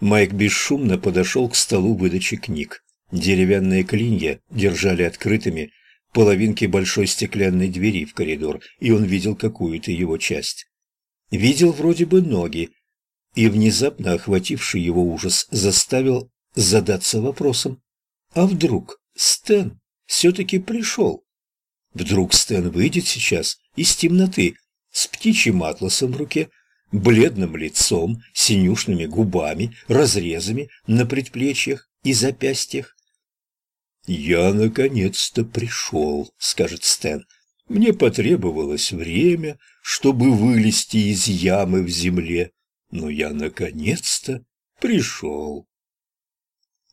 Майк бесшумно подошел к столу выдачи книг. Деревянные клинья держали открытыми половинки большой стеклянной двери в коридор, и он видел какую-то его часть. Видел вроде бы ноги, и внезапно охвативший его ужас заставил задаться вопросом, а вдруг Стэн все-таки пришел? Вдруг Стэн выйдет сейчас из темноты с птичьим атласом в руке, бледным лицом, синюшными губами, разрезами на предплечьях и запястьях. «Я наконец-то пришел», — скажет Стэн. «Мне потребовалось время, чтобы вылезти из ямы в земле, но я наконец-то пришел».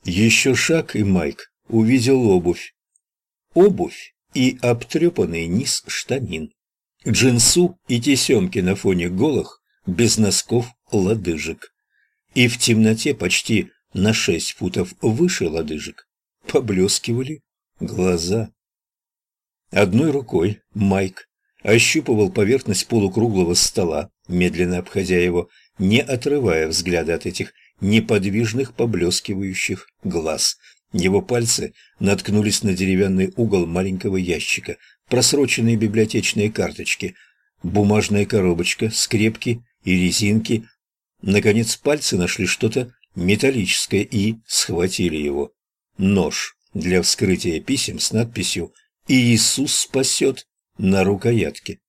Еще шаг, и Майк увидел обувь. Обувь и обтрепанный низ штанин. Джинсу и тесемки на фоне голых, без носков, лодыжек. И в темноте почти на шесть футов выше лодыжек поблескивали глаза. Одной рукой Майк ощупывал поверхность полукруглого стола, медленно обходя его, не отрывая взгляда от этих неподвижных поблескивающих глаз. Его пальцы наткнулись на деревянный угол маленького ящика, просроченные библиотечные карточки, бумажная коробочка, скрепки и резинки. Наконец пальцы нашли что-то металлическое и схватили его. Нож для вскрытия писем с надписью «Иисус спасет» на рукоятке.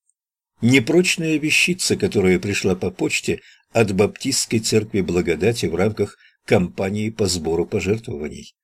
Непрочная вещица, которая пришла по почте от Баптистской церкви благодати в рамках кампании по сбору пожертвований.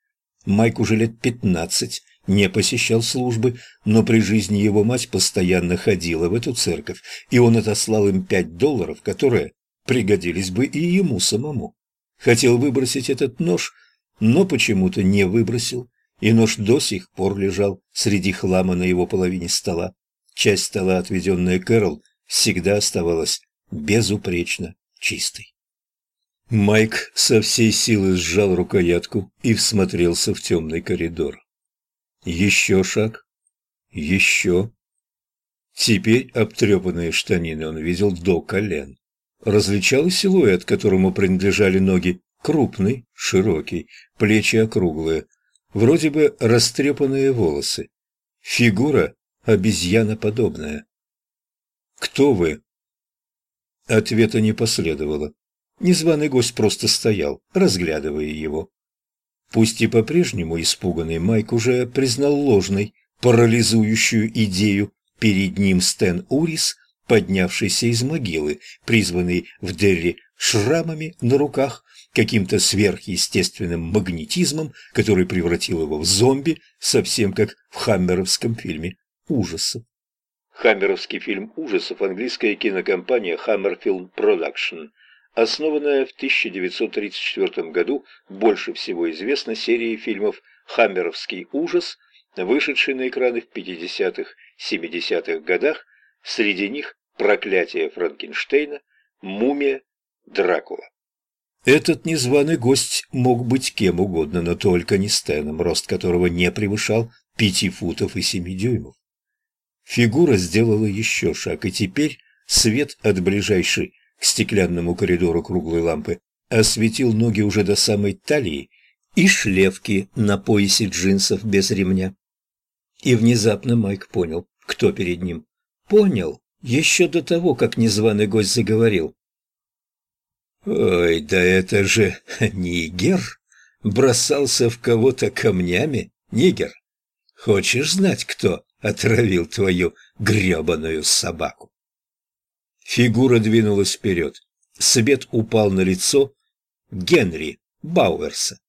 Майк уже лет пятнадцать не посещал службы, но при жизни его мать постоянно ходила в эту церковь, и он отослал им пять долларов, которые пригодились бы и ему самому. Хотел выбросить этот нож, но почему-то не выбросил, и нож до сих пор лежал среди хлама на его половине стола. Часть стола, отведенная Кэрол, всегда оставалась безупречно чистой. Майк со всей силы сжал рукоятку и всмотрелся в темный коридор. Еще шаг. Еще. Теперь обтрепанные штанины он видел до колен. Различал силуэт, которому принадлежали ноги, крупный, широкий, плечи округлые, вроде бы растрепанные волосы. Фигура обезьяноподобная. «Кто вы?» Ответа не последовало. Незваный гость просто стоял, разглядывая его. Пусть и по-прежнему испуганный, Майк уже признал ложной, парализующую идею. Перед ним Стэн Урис, поднявшийся из могилы, призванный в Дерри шрамами на руках, каким-то сверхъестественным магнетизмом, который превратил его в зомби, совсем как в хаммеровском фильме ужасов. Хаммеровский фильм ужасов, английская кинокомпания Hammer Film Production – Основанная в 1934 году, больше всего известна серией фильмов «Хаммеровский ужас», вышедшей на экраны в 50-70-х годах, среди них «Проклятие Франкенштейна», «Мумия», «Дракула». Этот незваный гость мог быть кем угодно, но только не Стэном, рост которого не превышал пяти футов и семи дюймов. Фигура сделала еще шаг, и теперь свет от ближайшей к стеклянному коридору круглой лампы, осветил ноги уже до самой талии и шлевки на поясе джинсов без ремня. И внезапно Майк понял, кто перед ним. Понял, еще до того, как незваный гость заговорил. «Ой, да это же Нигер! Бросался в кого-то камнями, Нигер! Хочешь знать, кто отравил твою гребаную собаку?» Фигура двинулась вперед. Свет упал на лицо Генри Бауэрса.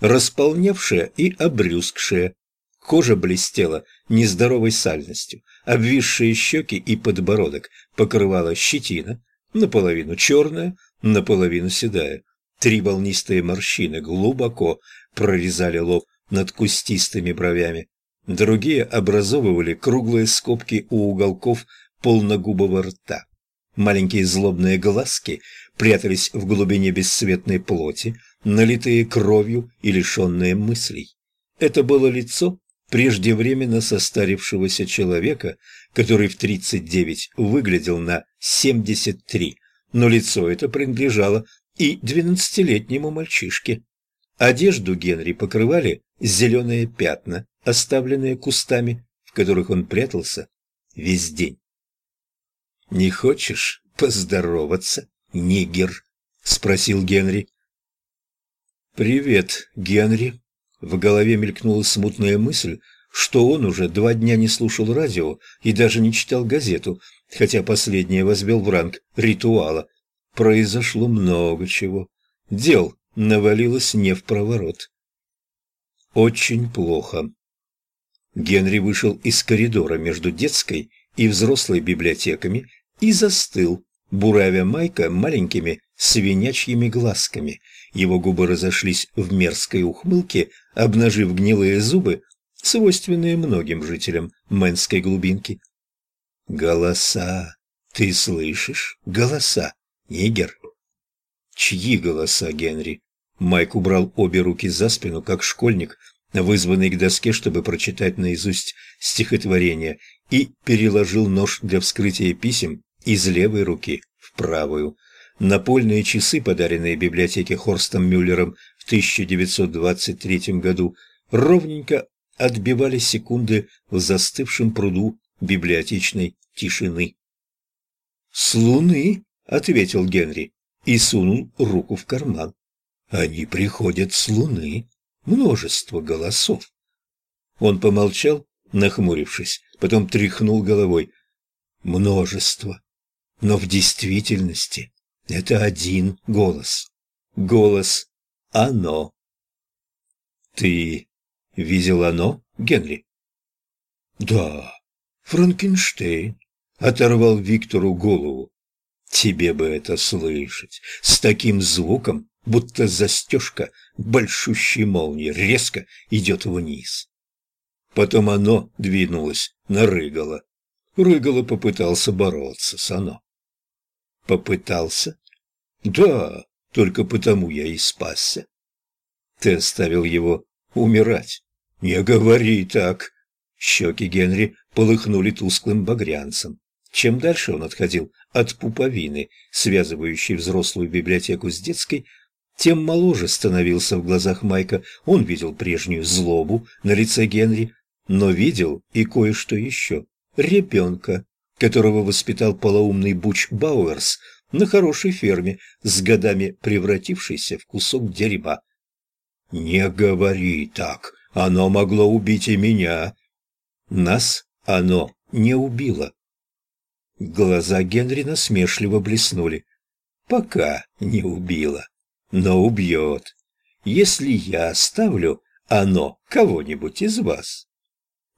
Располневшая и обрюзгшая. Кожа блестела нездоровой сальностью. Обвисшие щеки и подбородок покрывала щетина, наполовину черная, наполовину седая. Три волнистые морщины глубоко прорезали лоб над кустистыми бровями. Другие образовывали круглые скобки у уголков полногубого рта. Маленькие злобные глазки прятались в глубине бесцветной плоти, налитые кровью и лишенные мыслей. Это было лицо преждевременно состарившегося человека, который в 39 выглядел на 73, но лицо это принадлежало и двенадцатилетнему мальчишке. Одежду Генри покрывали зеленые пятна, оставленные кустами, в которых он прятался весь день. «Не хочешь поздороваться, нигер?» — спросил Генри. «Привет, Генри». В голове мелькнула смутная мысль, что он уже два дня не слушал радио и даже не читал газету, хотя последнее возвел в ранг ритуала. Произошло много чего. Дел навалилось не в проворот. Очень плохо. Генри вышел из коридора между детской и взрослой библиотеками и застыл, буравя Майка маленькими свинячьими глазками. Его губы разошлись в мерзкой ухмылке, обнажив гнилые зубы, свойственные многим жителям Мэнской глубинки. «Голоса! Ты слышишь? Голоса! Нигер!» «Чьи голоса, Генри?» Майк убрал обе руки за спину, как школьник, вызванный к доске, чтобы прочитать наизусть стихотворение, и переложил нож для вскрытия писем из левой руки в правую. Напольные часы, подаренные библиотеке Хорстом Мюллером в 1923 году, ровненько отбивали секунды в застывшем пруду библиотечной тишины. «С луны», — ответил Генри и сунул руку в карман. «Они приходят с луны. Множество голосов». Он помолчал, нахмурившись, потом тряхнул головой. «Множество. Но в действительности это один голос. Голос «Оно». «Ты видел оно, Генри?» «Да, Франкенштейн», — оторвал Виктору голову. «Тебе бы это слышать, с таким звуком, будто застежка большущей молнии резко идет вниз». Потом оно двинулось на Рыгала. Рыгало попытался бороться с оно. Попытался? Да, только потому я и спасся. Ты оставил его умирать. Не говори так. Щеки Генри полыхнули тусклым багрянцем. Чем дальше он отходил от пуповины, связывающей взрослую библиотеку с детской, тем моложе становился в глазах Майка. Он видел прежнюю злобу на лице Генри, но видел и кое-что еще. Ребенка, которого воспитал полоумный Буч Бауэрс на хорошей ферме, с годами превратившийся в кусок дерьма. «Не говори так, оно могло убить и меня». Нас оно не убило. Глаза Генри насмешливо блеснули. «Пока не убило, но убьет. Если я оставлю оно кого-нибудь из вас».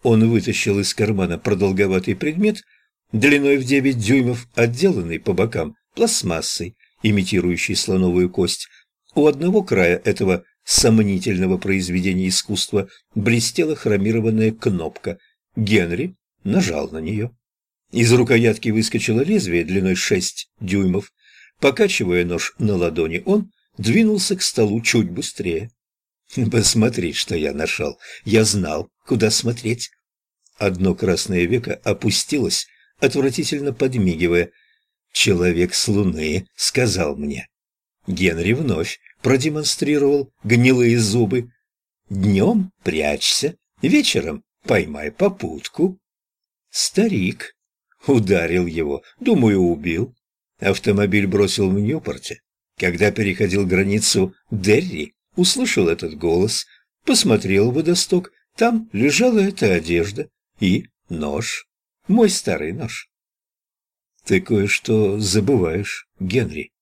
Он вытащил из кармана продолговатый предмет – длиной в девять дюймов, отделанный по бокам пластмассой, имитирующей слоновую кость. У одного края этого сомнительного произведения искусства блестела хромированная кнопка. Генри нажал на нее. Из рукоятки выскочило лезвие длиной шесть дюймов. Покачивая нож на ладони, он двинулся к столу чуть быстрее. «Посмотри, что я нашел. Я знал, куда смотреть». Одно красное веко опустилось отвратительно подмигивая. «Человек с Луны сказал мне». Генри вновь продемонстрировал гнилые зубы. «Днем прячься, вечером поймай попутку». Старик ударил его, думаю, убил. Автомобиль бросил в Ньюпорте. Когда переходил границу Дерри, услышал этот голос, посмотрел в водосток, там лежала эта одежда и нож. Мой старый нож. Ты кое-что забываешь, Генри.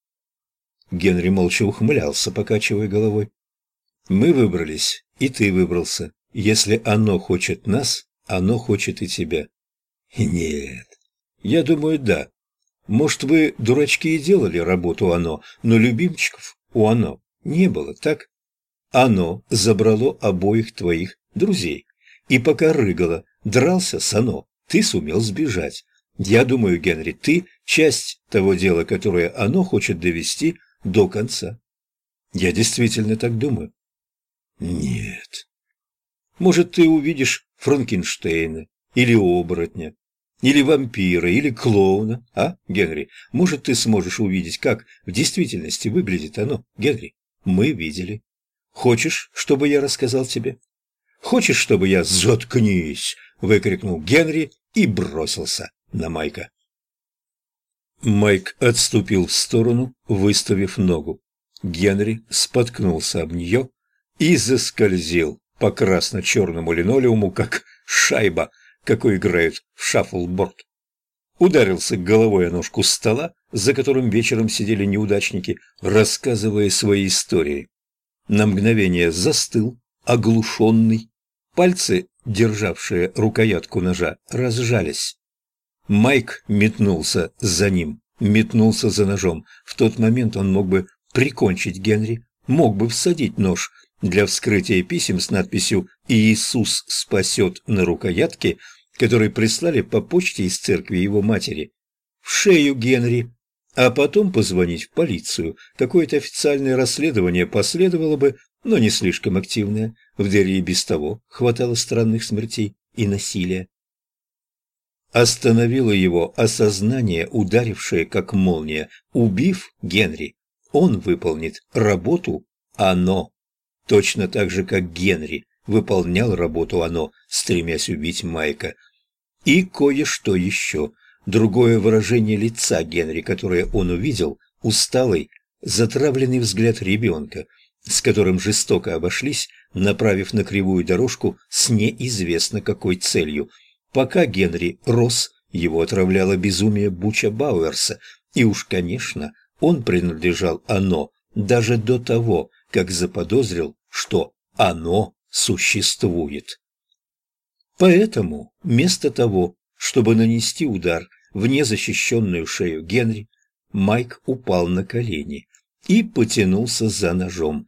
Генри молча ухмылялся, покачивая головой. Мы выбрались, и ты выбрался. Если оно хочет нас, оно хочет и тебя. Нет. Я думаю, да. Может, вы, дурачки, и делали работу оно, но любимчиков у оно не было, так? Оно забрало обоих твоих друзей. И пока рыгало, дрался с оно, ты сумел сбежать. Я думаю, Генри, ты часть того дела, которое оно хочет довести до конца. Я действительно так думаю. Нет. Может, ты увидишь Франкенштейна или оборотня. Или вампира, или клоуна, а, Генри? Может, ты сможешь увидеть, как в действительности выглядит оно, Генри? Мы видели. Хочешь, чтобы я рассказал тебе? Хочешь, чтобы я «Заткнись!» — выкрикнул Генри и бросился на Майка. Майк отступил в сторону, выставив ногу. Генри споткнулся об нее и заскользил по красно-черному линолеуму, как шайба, какой играют в шаффлборд. Ударился головой о ножку стола, за которым вечером сидели неудачники, рассказывая свои истории. На мгновение застыл, оглушенный. Пальцы, державшие рукоятку ножа, разжались. Майк метнулся за ним, метнулся за ножом. В тот момент он мог бы прикончить Генри, мог бы всадить нож для вскрытия писем с надписью «Иисус спасет» на рукоятке, который прислали по почте из церкви его матери, в шею Генри, а потом позвонить в полицию. Какое-то официальное расследование последовало бы, но не слишком активное. В Дерри и без того хватало странных смертей и насилия. Остановило его осознание, ударившее как молния. Убив Генри, он выполнит работу «оно». Точно так же, как Генри выполнял работу «оно», стремясь убить Майка. И кое-что еще. Другое выражение лица Генри, которое он увидел, усталый, затравленный взгляд ребенка, с которым жестоко обошлись, направив на кривую дорожку с неизвестно какой целью – Пока Генри рос, его отравляло безумие Буча Бауэрса, и уж, конечно, он принадлежал оно даже до того, как заподозрил, что оно существует. Поэтому, вместо того, чтобы нанести удар в незащищенную шею Генри, Майк упал на колени и потянулся за ножом.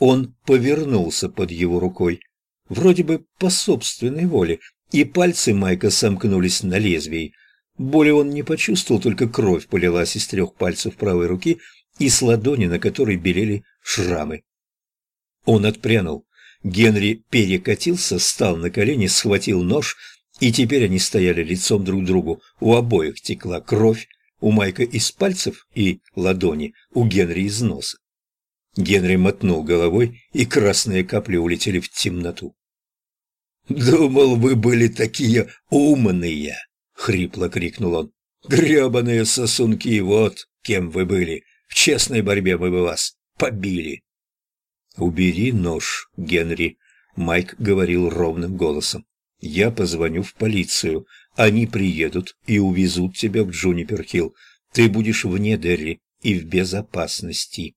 Он повернулся под его рукой, вроде бы по собственной воле, и пальцы Майка сомкнулись на лезвии. Боли он не почувствовал, только кровь полилась из трех пальцев правой руки и с ладони, на которой белели шрамы. Он отпрянул. Генри перекатился, встал на колени, схватил нож, и теперь они стояли лицом друг к другу. У обоих текла кровь, у Майка из пальцев и ладони, у Генри из носа. Генри мотнул головой, и красные капли улетели в темноту. «Думал, вы были такие умные!» — хрипло крикнул он. «Гребаные сосунки, вот кем вы были! В честной борьбе мы бы вас побили!» «Убери нож, Генри», — Майк говорил ровным голосом. «Я позвоню в полицию. Они приедут и увезут тебя в Джунипер-Хилл. Ты будешь вне Дерри и в безопасности».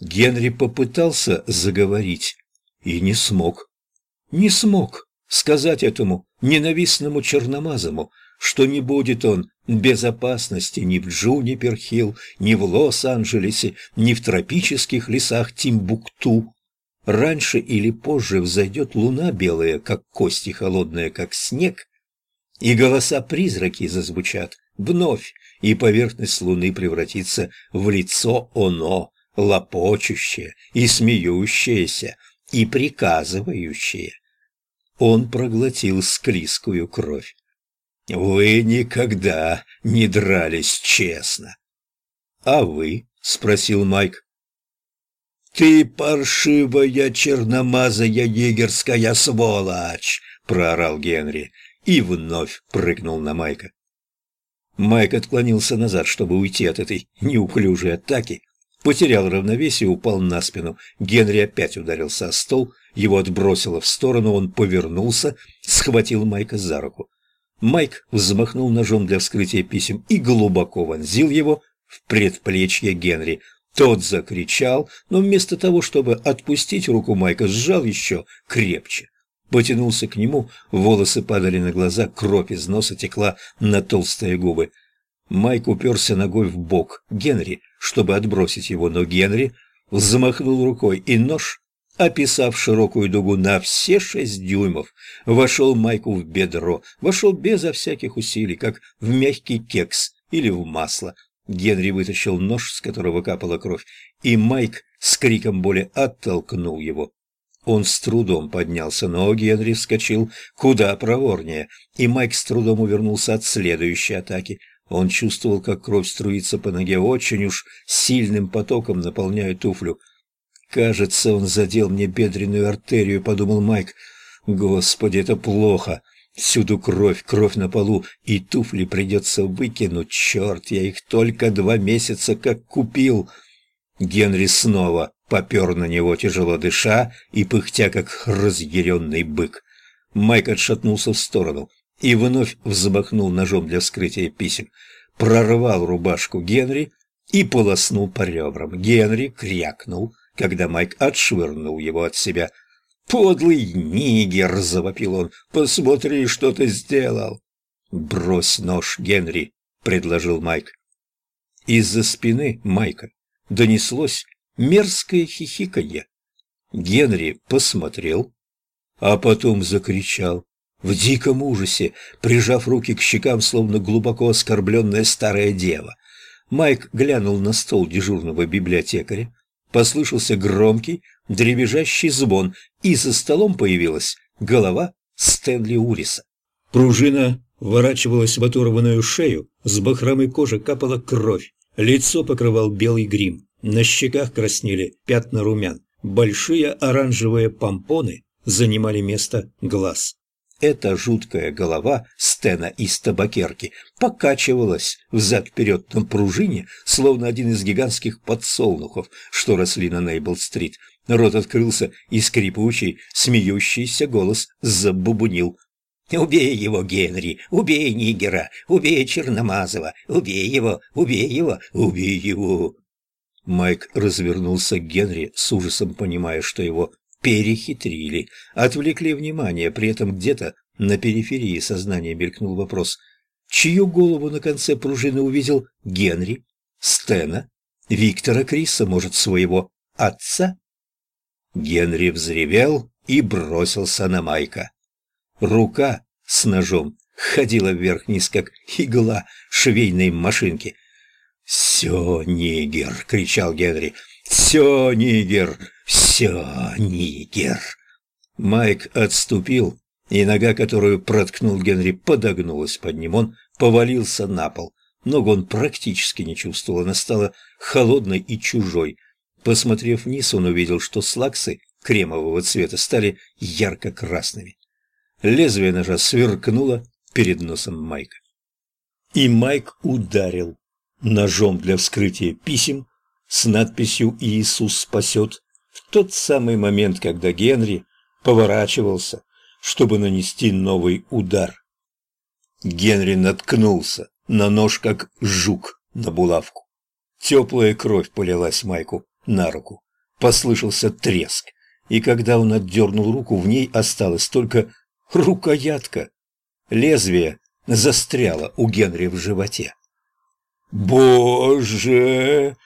Генри попытался заговорить и не смог не смог сказать этому ненавистному черномазому, что не будет он в безопасности ни в Джунипер-Хилл, ни в Лос-Анджелесе, ни в тропических лесах Тимбукту. Раньше или позже взойдет луна белая, как кости, холодная, как снег, и голоса-призраки зазвучат вновь, и поверхность луны превратится в лицо оно, лопочущее и смеющееся, и приказывающее он проглотил склизкую кровь. «Вы никогда не дрались честно». «А вы?» — спросил Майк. «Ты паршивая черномазая егерская сволочь!» — проорал Генри и вновь прыгнул на Майка. Майк отклонился назад, чтобы уйти от этой неуклюжей атаки, потерял равновесие и упал на спину. Генри опять ударился о стол, его отбросило в сторону, он повернулся, схватил Майка за руку. Майк взмахнул ножом для вскрытия писем и глубоко вонзил его в предплечье Генри. Тот закричал, но вместо того, чтобы отпустить руку Майка, сжал еще крепче. Потянулся к нему, волосы падали на глаза, кровь из носа текла на толстые губы. Майк уперся ногой в бок Генри, чтобы отбросить его, но Генри взмахнул рукой, и нож описав широкую дугу на все шесть дюймов, вошел Майку в бедро, вошел безо всяких усилий, как в мягкий кекс или в масло. Генри вытащил нож, с которого капала кровь, и Майк с криком боли оттолкнул его. Он с трудом поднялся, но Генри вскочил куда проворнее, и Майк с трудом увернулся от следующей атаки. Он чувствовал, как кровь струится по ноге очень уж сильным потоком, наполняя туфлю. «Кажется, он задел мне бедренную артерию», — подумал Майк. «Господи, это плохо. Всюду кровь, кровь на полу, и туфли придется выкинуть. Черт, я их только два месяца как купил». Генри снова попер на него, тяжело дыша и пыхтя, как разъяренный бык. Майк отшатнулся в сторону и вновь взмахнул ножом для вскрытия писем, прорвал рубашку Генри и полоснул по ребрам. Генри крякнул, когда Майк отшвырнул его от себя. «Подлый нигер!» — завопил он. «Посмотри, что ты сделал!» «Брось нож, Генри!» — предложил Майк. Из-за спины Майка донеслось мерзкое хихиканье. Генри посмотрел, а потом закричал. В диком ужасе, прижав руки к щекам, словно глубоко оскорбленная старая дева. Майк глянул на стол дежурного библиотекаря. Послышался громкий, дребезжащий звон, и за столом появилась голова Стэнли Уриса. Пружина ворачивалась в оторванную шею, с бахромой кожи капала кровь, лицо покрывал белый грим. На щеках краснели пятна румян. Большие оранжевые помпоны занимали место глаз. Эта жуткая голова Стена из табакерки покачивалась взад-вперед на пружине, словно один из гигантских подсолнухов, что росли на Нейбл-стрит. Рот открылся, и скрипучий, смеющийся голос забубунил. «Убей его, Генри! Убей Нигера! Убей Черномазова! Убей его! Убей его! Убей его!» Майк развернулся к Генри, с ужасом понимая, что его перехитрили, отвлекли внимание, при этом где-то на периферии сознания мелькнул вопрос, чью голову на конце пружины увидел Генри, Стена, Виктора Криса, может, своего отца? Генри взревел и бросился на Майка. Рука с ножом ходила вверх-вниз, как игла швейной машинки. «Все, нигер!» — кричал Генри. «Все, нигер! Все, нигер!» Майк отступил, и нога, которую проткнул Генри, подогнулась под ним. Он повалился на пол. Ногу он практически не чувствовал, она стала холодной и чужой. Посмотрев вниз, он увидел, что слаксы кремового цвета стали ярко-красными. Лезвие ножа сверкнуло перед носом Майка. И Майк ударил ножом для вскрытия писем с надписью «Иисус спасет» в тот самый момент, когда Генри поворачивался, чтобы нанести новый удар. Генри наткнулся на нож, как жук на булавку. Теплая кровь полилась Майку на руку. Послышался треск, и когда он отдернул руку, в ней осталась только рукоятка. Лезвие застряло у Генри в животе. «Боже,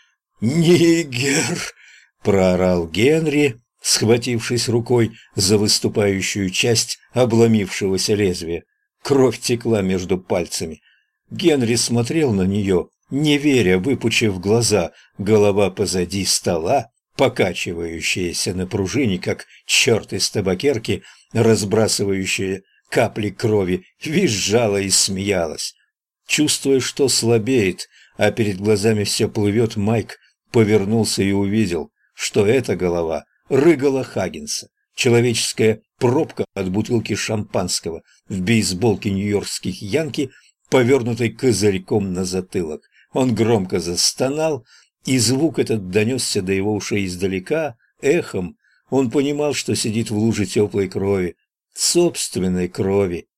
нигер!» — проорал Генри, схватившись рукой за выступающую часть обломившегося лезвия. Кровь текла между пальцами. Генри смотрел на нее, не веря, выпучив глаза, голова позади стола, покачивающаяся на пружине, как черт из табакерки, разбрасывающая капли крови, визжала и смеялась. Чувствуя, что слабеет, а перед глазами все плывет, Майк повернулся и увидел, что эта голова рыгала Хаггинса, человеческая пробка от бутылки шампанского в бейсболке нью-йоркских янки, повернутой козырьком на затылок. Он громко застонал, и звук этот донесся до его ушей издалека, эхом. Он понимал, что сидит в луже теплой крови, собственной крови,